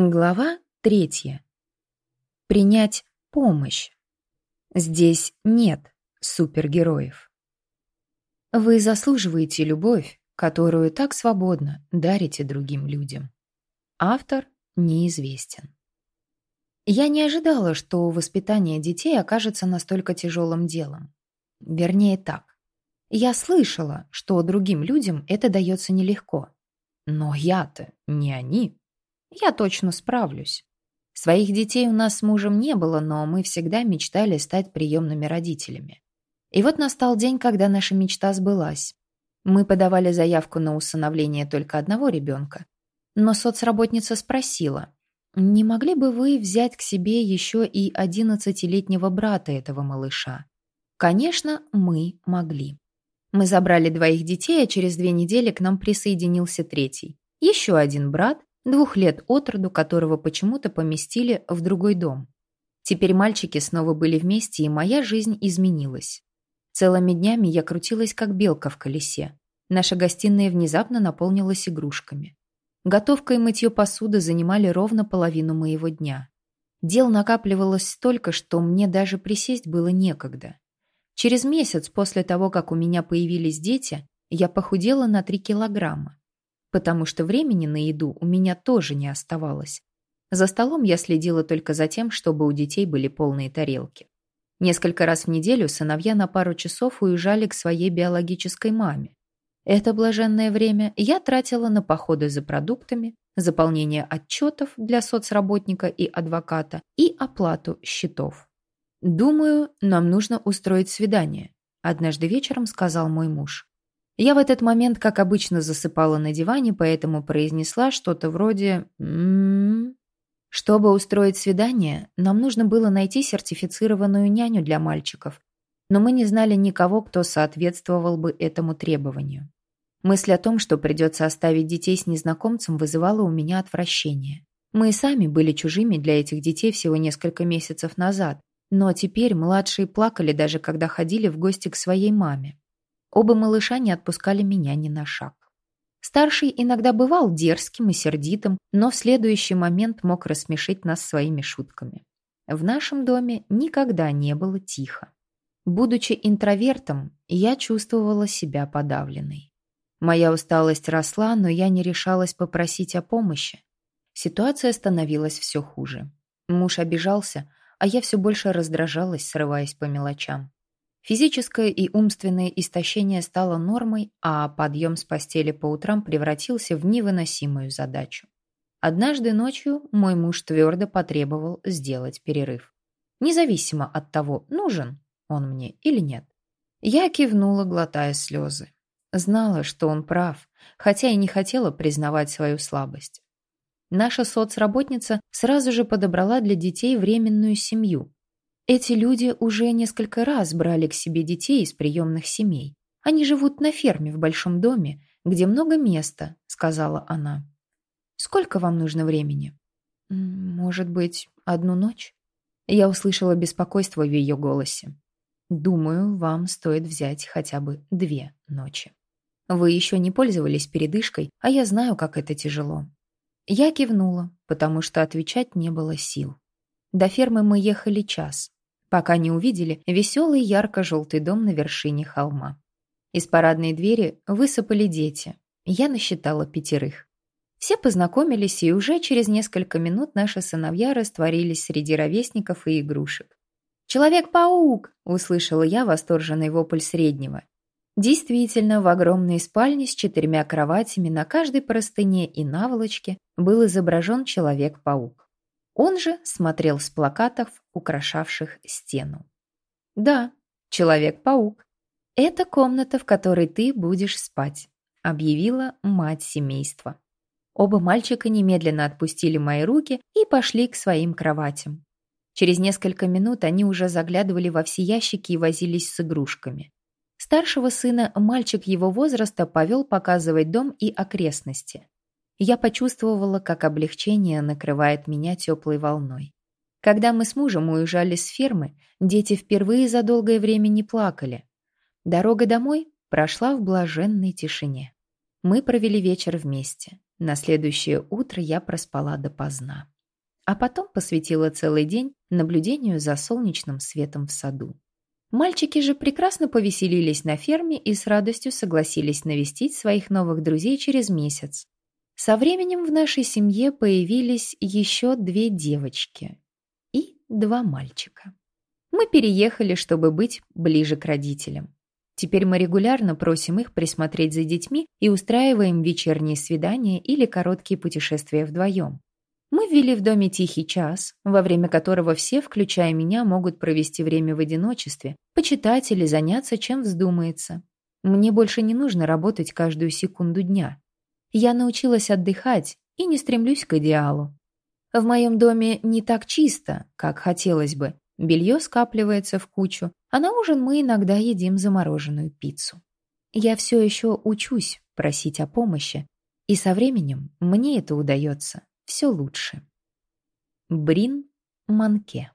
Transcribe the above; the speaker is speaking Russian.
Глава третья. Принять помощь. Здесь нет супергероев. Вы заслуживаете любовь, которую так свободно дарите другим людям. Автор неизвестен. Я не ожидала, что воспитание детей окажется настолько тяжелым делом. Вернее так. Я слышала, что другим людям это дается нелегко. Но я-то не они. Я точно справлюсь. Своих детей у нас с мужем не было, но мы всегда мечтали стать приемными родителями. И вот настал день, когда наша мечта сбылась. Мы подавали заявку на усыновление только одного ребенка. Но соцработница спросила, не могли бы вы взять к себе еще и 11-летнего брата этого малыша? Конечно, мы могли. Мы забрали двоих детей, а через две недели к нам присоединился третий. Еще один брат, двух лет от роду, которого почему-то поместили в другой дом. Теперь мальчики снова были вместе, и моя жизнь изменилась. Целыми днями я крутилась, как белка в колесе. Наша гостиная внезапно наполнилась игрушками. Готовка и мытье посуды занимали ровно половину моего дня. Дел накапливалось столько, что мне даже присесть было некогда. Через месяц после того, как у меня появились дети, я похудела на 3 килограмма потому что времени на еду у меня тоже не оставалось. За столом я следила только за тем, чтобы у детей были полные тарелки. Несколько раз в неделю сыновья на пару часов уезжали к своей биологической маме. Это блаженное время я тратила на походы за продуктами, заполнение отчетов для соцработника и адвоката и оплату счетов. «Думаю, нам нужно устроить свидание», – однажды вечером сказал мой муж. Я в этот момент, как обычно, засыпала на диване, поэтому произнесла что-то вроде «м-м-м». Чтобы устроить свидание, нам нужно было найти сертифицированную няню для мальчиков, но мы не знали никого, кто соответствовал бы этому требованию. Мысль о том, что придется оставить детей с незнакомцем, вызывала у меня отвращение. Мы и сами были чужими для этих детей всего несколько месяцев назад, но теперь младшие плакали даже когда ходили в гости к своей маме. Оба малыша не отпускали меня ни на шаг. Старший иногда бывал дерзким и сердитым, но в следующий момент мог рассмешить нас своими шутками. В нашем доме никогда не было тихо. Будучи интровертом, я чувствовала себя подавленной. Моя усталость росла, но я не решалась попросить о помощи. Ситуация становилась все хуже. Муж обижался, а я все больше раздражалась, срываясь по мелочам. Физическое и умственное истощение стало нормой, а подъем с постели по утрам превратился в невыносимую задачу. Однажды ночью мой муж твердо потребовал сделать перерыв. Независимо от того, нужен он мне или нет. Я кивнула, глотая слезы. Знала, что он прав, хотя и не хотела признавать свою слабость. Наша соцработница сразу же подобрала для детей временную семью, эти люди уже несколько раз брали к себе детей из приемных семей. Они живут на ферме в большом доме, где много места, сказала она. Сколько вам нужно времени? Может быть, одну ночь? Я услышала беспокойство в ее голосе. Думаю, вам стоит взять хотя бы две ночи. Вы еще не пользовались передышкой, а я знаю, как это тяжело. Я кивнула, потому что отвечать не было сил. До фермы мы ехали час пока не увидели веселый ярко-желтый дом на вершине холма. Из парадной двери высыпали дети. Я насчитала пятерых. Все познакомились, и уже через несколько минут наши сыновья растворились среди ровесников и игрушек. «Человек-паук!» — услышала я восторженный вопль среднего. Действительно, в огромной спальне с четырьмя кроватями на каждой простыне и наволочке был изображен Человек-паук. Он же смотрел с плакатов, украшавших стену. «Да, Человек-паук. Это комната, в которой ты будешь спать», объявила мать семейства. Оба мальчика немедленно отпустили мои руки и пошли к своим кроватям. Через несколько минут они уже заглядывали во все ящики и возились с игрушками. Старшего сына мальчик его возраста повел показывать дом и окрестности. Я почувствовала, как облегчение накрывает меня теплой волной. Когда мы с мужем уезжали с фермы, дети впервые за долгое время не плакали. Дорога домой прошла в блаженной тишине. Мы провели вечер вместе. На следующее утро я проспала допоздна. А потом посвятила целый день наблюдению за солнечным светом в саду. Мальчики же прекрасно повеселились на ферме и с радостью согласились навестить своих новых друзей через месяц. Со временем в нашей семье появились еще две девочки и два мальчика. Мы переехали, чтобы быть ближе к родителям. Теперь мы регулярно просим их присмотреть за детьми и устраиваем вечерние свидания или короткие путешествия вдвоем. Мы ввели в доме тихий час, во время которого все, включая меня, могут провести время в одиночестве, почитать или заняться, чем вздумается. Мне больше не нужно работать каждую секунду дня. Я научилась отдыхать и не стремлюсь к идеалу. В моем доме не так чисто, как хотелось бы. Белье скапливается в кучу, а на ужин мы иногда едим замороженную пиццу. Я все еще учусь просить о помощи, и со временем мне это удается все лучше. Брин Манке